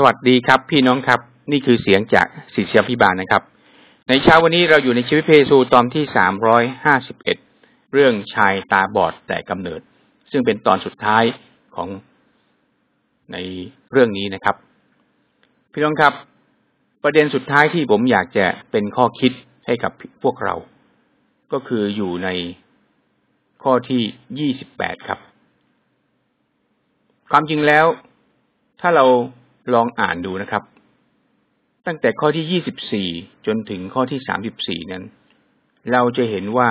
สวัสดีครับ พี่น้องครับ นี่คือเสียงจากศิษยพิบาลนะครับ ในเช้าวันนี้เราอยู่ในชีวิตเพซูตอนที่สามร้อยห้าสิบเอ็ดเรื่องชายตาบอดแต่กำเนิด ซึ่งเป็นตอนสุดท้ายของในเรื่องนี้นะครับ พี่น้องครับ ประเด็นสุดท้ายที่ผมอยากจะเป็นข้อคิดให้กับพวกเรา ก็คืออยู่ในข้อที่ยี่สิบแปดครับ ความจริงแล้วถ้าเรา ลองอ่านดูนะครับ ตั้งแต่ข้อที่ยี่สิบสี่จนถึงข้อที่สามสิบสี่นั้น เราจะเห็นว่า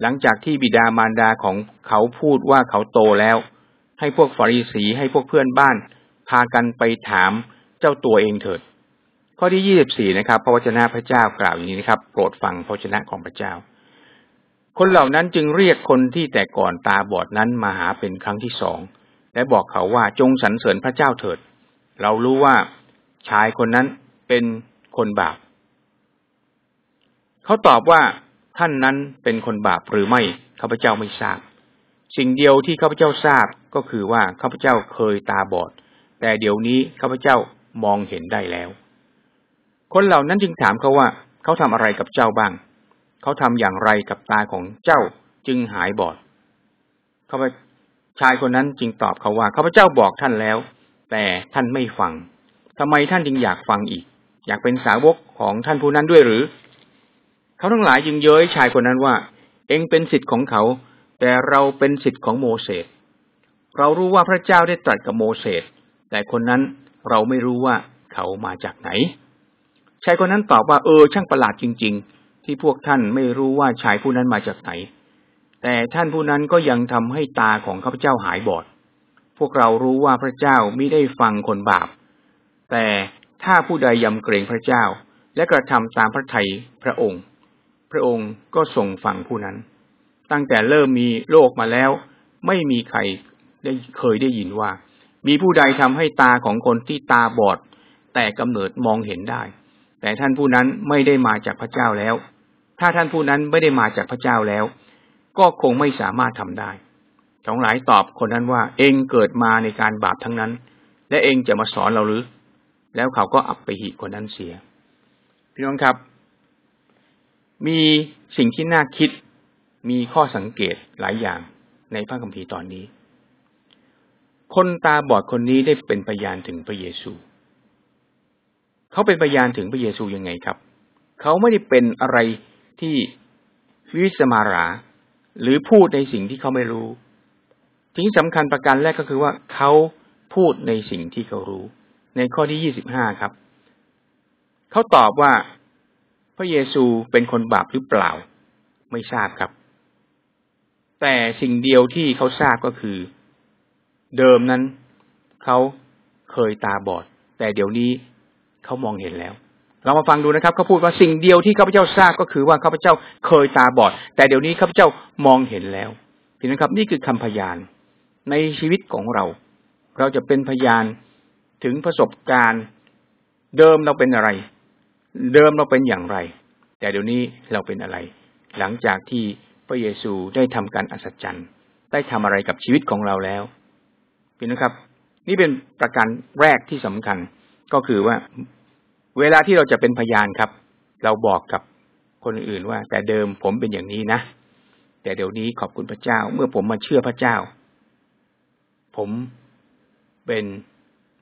หลังจากที่บิดามารดาของเขาพูดว่าเขาโตแล้ว ให้พวกฟาริสีให้พวกเพื่อนบ้าน พากันไปถามเจ้าตัวเองเถิด ข้อที่ยี่สิบสี่นะครับ พระวจนะพระเจ้ากล่าวอย่างนี้นะครับ โปรดฟังพระวจนะของพระเจ้า คนเหล่านั้นจึงเรียกคนที่แต่ก่อนตาบอดนั้นมาหาเป็นครั้งที่สองและบอกเขาว่าจงสรรเสริญพระเจ้าเถิด เรารู้ว่าชายคนนั้นเป็นคนบาป เขาตอบว่าท่านนั้นเป็นคนบาปหรือไม่ข้าพเจ้าไม่ทราบ สิ่งเดียวที่ข้าพเจ้าทราบก็คือว่าข้าพเจ้าเคยตาบอด แต่เดี๋ยวนี้ข้าพเจ้ามองเห็นได้แล้ว คนเหล่านั้นจึงถามเขาว่า เขาทำอะไรกับเจ้าบ้าง เขาทำอย่างไรกับตาของเจ้าจึงหายบอดเขาชายคนนั้นจึงตอบเขาว่าข้าพเจ้าบอกท่านแล้ว แต่ท่านไม่ฟังทำไมท่านจึงอยากฟังอีก อยากเป็นสาวกของท่านผู้นั้นด้วยหรือ เขาทั้งหลายจึงเย้ยชายคนนั้นว่า เองเป็นสิทธิ์ของเขา แต่เราเป็นสิทธิ์ของโมเสสเรารู้ว่าพระเจ้าได้ตรัสกับโมเสสแต่คนนั้นเราไม่รู้ว่าเขามาจากไหน ชายคนนั้นตอบว่าเออช่างประหลาดจริง ๆ ที่พวกท่านไม่รู้ว่าชายผู้นั้นมาจากไหน แต่ท่านผู้นั้นก็ยังทำให้ตาของข้าพเจ้าหายบอด พวกเรารู้ว่าพระเจ้าไม่ได้ฟังคนบาป แต่ถ้าผู้ใดยำเกรงพระเจ้า และกระทำตามพระทัยพระองค์ พระองค์ก็ทรงฟังผู้นั้น ตั้งแต่เริ่มมีโลกมาแล้ว ไม่มีใครได้เคยได้ยินว่า มีผู้ใดทำให้ตาของคนที่ตาบอด แต่กำเนิดมองเห็นได้ แต่ท่านผู้นั้นไม่ได้มาจากพระเจ้าแล้ว ถ้าท่านผู้นั้นไม่ได้มาจากพระเจ้าแล้ว ก็คงไม่สามารถทำได้ สองหลายตอบคนนั้นว่า เองเกิดมาในการบาปทั้งนั้น และเองจะมาสอนเราหรือ แล้วเขาก็อับไปหิคนนั้นเสีย พี่น้องครับ มีสิ่งที่น่าคิด มีข้อสังเกตหลายอย่างในพระคัมภีร์ตอนนี้ คนตาบอดคนนี้ได้เป็นพยานถึงพระเยซู เขาเป็นพยานถึงพระเยซูยังไงครับ เขาไม่ได้เป็นอะไรที่วิสมารา หรือพูดในสิ่งที่เขาไม่รู้ สิ่งสำคัญประการแรกก็คือว่าเขาพูดในสิ่งที่เขารู้ ในข้อที่ยี่สิบห้าครับ เขาตอบว่าพระเยซูเป็นคนบาปหรือเปล่า ไม่ทราบครับ แต่สิ่งเดียวที่เขาทราบก็คือ เดิมนั้น เขาเคยตาบอด แต่เดี๋ยวนี้เขามองเห็นแล้ว เรามาฟังดูนะครับเขาพูดว่าสิ่งเดียวที่ข้าพเจ้าทราบก็คือว่าข้าพเจ้าเคยตาบอด แต่เดี๋ยวนี้ข้าพเจ้ามองเห็นแล้วพี่นะครับ นี่คือคำพยาน ในชีวิตของเรา เราจะเป็นพยานถึงประสบการณ์ เดิมเราเป็นอะไร เดิมเราเป็นอย่างไร แต่เดี๋ยวนี้เราเป็นอะไร หลังจากที่พระเยซูได้ทำการอัศจรรย์ ได้ทำอะไรกับชีวิตของเราแล้วพี่นะครับ นี่เป็นประการแรกที่สำคัญก็คือว่าเวลาที่เราจะเป็นพยานครับ เราบอกกับคนอื่นว่า แต่เดิมผมเป็นอย่างนี้นะ แต่เดี๋ยวนี้ขอบคุณพระเจ้า เมื่อผมมาเชื่อพระเจ้า ผมเป็น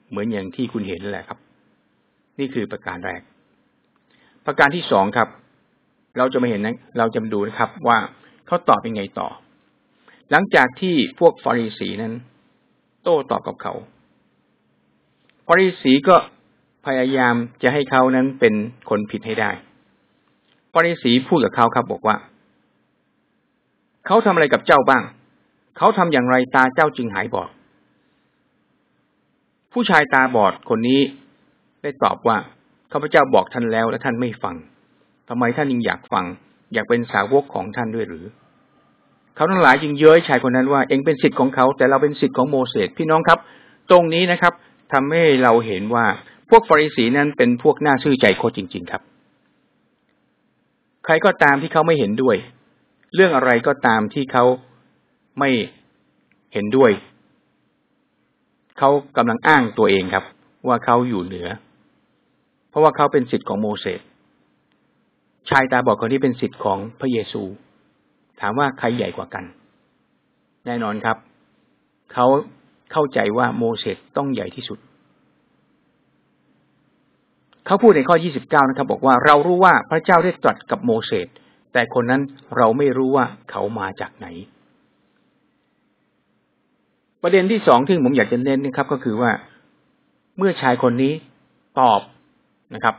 เหมือนอย่างที่คุณเห็นแหละครับ นี่คือประการแรก ประการที่สองครับ เราจะมาเห็นนะเราจะมาดูนะครับว่าเขาตอบเป็นไงต่อ หลังจากที่พวกฟาริสีนั้น โต้ตอบกับเขาฟาริสีก็พยายามจะให้เขานั้นเป็นคนผิดให้ได้ฟาริสีพูดกับเขาครับ บอกว่า เขาทำอะไรกับเจ้าบ้าง เขาทำอย่างไรตาเจ้าจึงหายบอด ผู้ชายตาบอดคนนี้ได้ตอบว่าข้าพเจ้าบอกท่านแล้วและท่านไม่ฟังทำไมท่านยังอยากฟัง อยากเป็นสาวกของท่านด้วยหรือ เขาทั้งหลายจึงเย้ยชายคนนั้นว่าเองเป็นสิทธิ์ของเขา แต่เราเป็นสิทธิ์ของโมเสสพี่น้องครับ ตรงนี้นะครับทำให้เราเห็นว่าพวกฟาริสีนั้นเป็นพวกหน้าซื่อใจโคตรจริง ๆครับ ใครก็ตามที่เขาไม่เห็นด้วย เรื่องอะไรก็ตามที่เขาไม่เห็นด้วย เขากำลังอ้างตัวเองครับ ว่าเขาอยู่เหนือ เพราะว่าเขาเป็นสิทธิ์ของโมเสสชายตาบอดคนนี้เป็นสิทธิ์ของพระเยซู ถามว่าใครใหญ่กว่ากัน แน่นอนครับ เขาเข้าใจว่าโมเสสต้องใหญ่ที่สุด เขาพูดในข้อ 29 นะครับ บอกว่าเรารู้ว่าพระเจ้าได้ตรัสกับโมเสสแต่คนนั้นเราไม่รู้ว่าเขามาจากไหน ประเด็นที่สองที่ผมอยากจะเน้นนะครับ ก็คือว่าเมื่อชายคนนี้ตอบนะครับ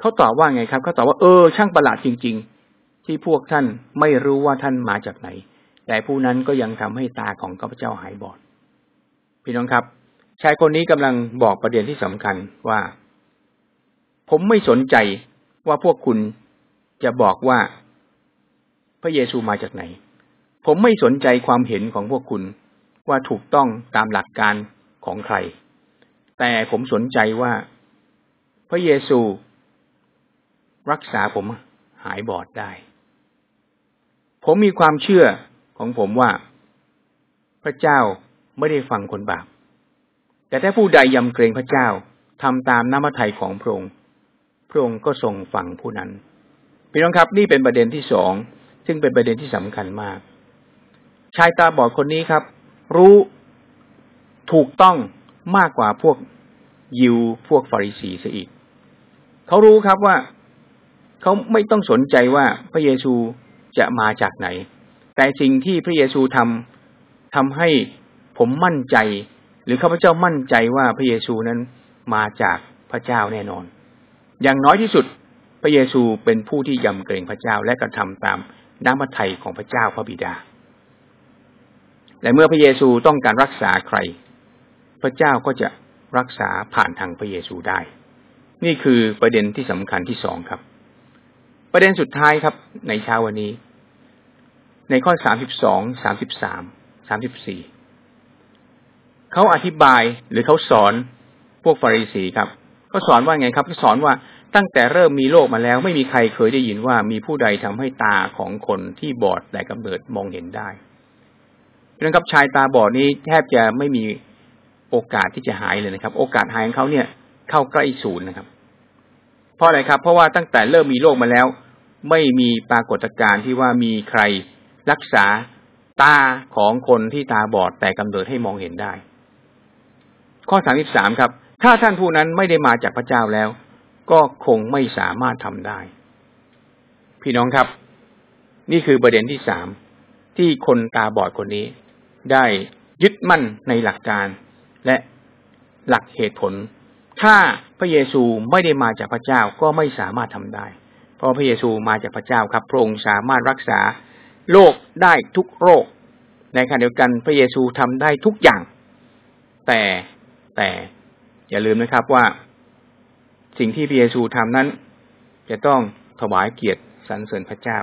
เขาตอบว่าไงครับเขาตอบว่าเออ ช่างประหลาดจริง ๆ ที่พวกท่านไม่รู้ว่าท่านมาจากไหน แต่ผู้นั้นก็ยังทำให้ตาของข้าพเจ้าหายบอด พี่น้องครับ ชายคนนี้กำลังบอกประเด็นที่สำคัญว่า ผมไม่สนใจว่าพวกคุณจะบอกว่าพระเยซูมาจากไหน ผมไม่สนใจความเห็นของพวกคุณ ว่าถูกต้องตามหลักการของใคร แต่ผมสนใจว่า พระเยซูรักษาผมหายบอดได้ ผมมีความเชื่อของผมว่า พระเจ้าไม่ได้ฟังคนบาป แต่ถ้าผู้ใดยำเกรงพระเจ้าทำตามน้ำพระทัยของพระองค์ พระองค์ก็ทรงฟังผู้นั้น พี่น้องครับนี่เป็นประเด็นที่สอง ซึ่งเป็นประเด็นที่สำคัญมาก ชายตาบอดคนนี้ครับ รู้ถูกต้องมากกว่าพวกยิวพวกฟาริสีซะอีก เขารู้ครับว่าเขาไม่ต้องสนใจว่าพระเยซูจะมาจากไหน แต่สิ่งที่พระเยซูทำทำให้ผมมั่นใจ หรือข้าพเจ้ามั่นใจว่าพระเยซูนั้นมาจากพระเจ้าแน่นอน อย่างน้อยที่สุดพระเยซูเป็นผู้ที่ยำเกรงพระเจ้าและกระทาตามน้ำพระทัยของพระเจ้าพระบิดา และเมื่อพระเยซูต้องการรักษาใคร พระเจ้าก็จะรักษาผ่านทางพระเยซูได้ นี่คือประเด็นที่สำคัญที่สองครับ ประเด็นสุดท้ายครับ ในเช้าวันนี้ ในข้อสามสิบสองสามสิบสามสามสิบสี่เขาอธิบายหรือเขาสอนพวกฟาริสีครับเขาสอนว่าไงครับเขาสอนว่าตั้งแต่เริ่มมีโลกมาแล้ว ไม่มีใครเคยได้ยินว่ามีผู้ใดทำให้ตาของคนที่บอดแต่กำเนิดมองเห็นได้ นะครับชายตาบอดนี้แทบจะไม่มีโอกาสที่จะหายเลยนะครับ โอกาสหายของเขาเนี่ยเข้าใกล้ศูนย์นะครับ เพราะอะไรครับ เพราะว่าตั้งแต่เริ่มมีโลกมาแล้ว ไม่มีปรากฏการณ์ที่ว่ามีใครรักษาตาของคนที่ตาบอดแต่กำเนิดให้มองเห็นได้ ข้อสามสิบสามครับ ถ้าท่านผู้นั้นไม่ได้มาจากพระเจ้าแล้ว ก็คงไม่สามารถทำได้ พี่น้องครับ นี่คือประเด็นที่สามที่คนตาบอดคนนี้ ได้ยึดมั่นในหลักการและหลักเหตุผล ถ้าพระเยซูไม่ได้มาจากพระเจ้าก็ไม่สามารถทำได้ เพราะพระเยซูมาจากพระเจ้าครับ พระองค์สามารถรักษาโรคได้ทุกโรค ในขณะเดียวกันพระเยซูทำได้ทุกอย่าง แต่แต่อย่าลืมนะครับว่า สิ่งที่พระเยซูทำนั้น จะต้องถวายเกียรติสรรเสริญพระเจ้า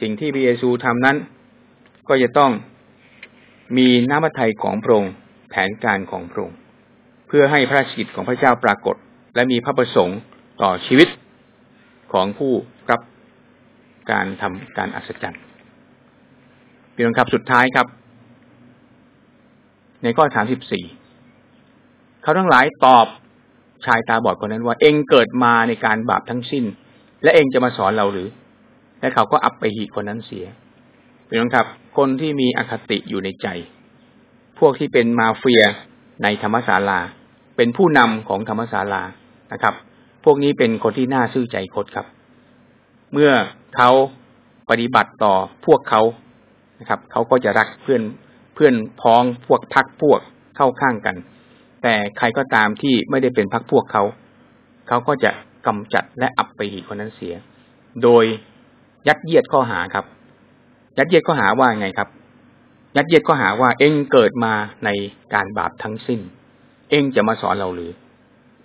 สิ่งที่พระเยซูทำนั้น ก็จะต้อง มีน้ำพระทัยของพระองค์แผนการของพระองค์เพื่อให้พระสิทธิ์ของพระเจ้าปรากฏ และมีพระประสงค์ต่อชีวิตของผู้รับการทำการอัศจรรย์พี่น้องครับสุดท้ายครับ ในข้อสามสิบสี่เขาทั้งหลายตอบชายตาบอดคนนั้นว่า เองเกิดมาในการบาปทั้งสิ้น และเองจะมาสอนเราหรือ และเขาก็อับไปหีคนนั้นเสียพี่น้องครับ คนที่มีอคติอยู่ในใจ พวกที่เป็นมาเฟียในธรรมศาลา เป็นผู้นำของธรรมศาลานะครับ พวกนี้เป็นคนที่น่าซื่อใจคดครับ เมื่อเขาปฏิบัติต่อพวกเขานะครับเขาก็จะรักเพื่อนเพื่อนพ้องพวกพักพวกเข้าข้างกัน แต่ใครก็ตามที่ไม่ได้เป็นพักพวกเขา เขาก็จะกำจัดและอับไปหีคนนั้นเสีย โดยยัดเยียดข้อหาครับ ยัดเยียดข้อหาว่าไงครับ ยัดเยียดข้อหาว่าเองเกิดมาในการบาปทั้งสิ้น เองจะมาสอนเราหรือ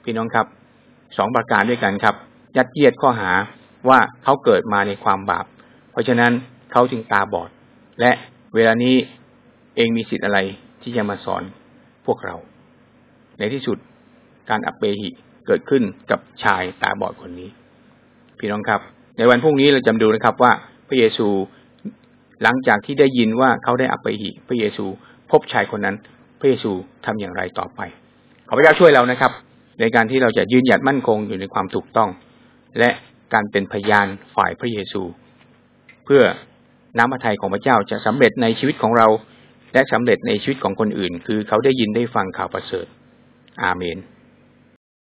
พี่น้องครับสองประการด้วยกันครับ ยัดเยียดข้อหาว่าเขาเกิดมาในความบาป เพราะฉะนั้นเขาจึงตาบอด และเวลานี้เองมีสิทธิ์อะไรที่จะมาสอนพวกเรา ในที่สุดการอัปเปหิเกิดขึ้นกับชายตาบอดคนนี้ พี่น้องครับ ในวันพรุ่งนี้เราจำดูนะครับว่าพระเยซู หลังจากที่ได้ยินว่าเขาได้อัปเปหิพระเยซู พบชายคนนั้น พระเยซูทำอย่างไรต่อไป ขอพระเจ้าช่วยเรานะครับ ในการที่เราจะยืนหยัดมั่นคงอยู่ในความถูกต้อง และการเป็นพยานฝ่ายพระเยซู เพื่อน้ำพระทัยของพระเจ้าจะสำเร็จในชีวิตของเรา และสำเร็จในชีวิตของคนอื่น คือเขาได้ยินได้ฟังข่าวประเสริฐ อาเมน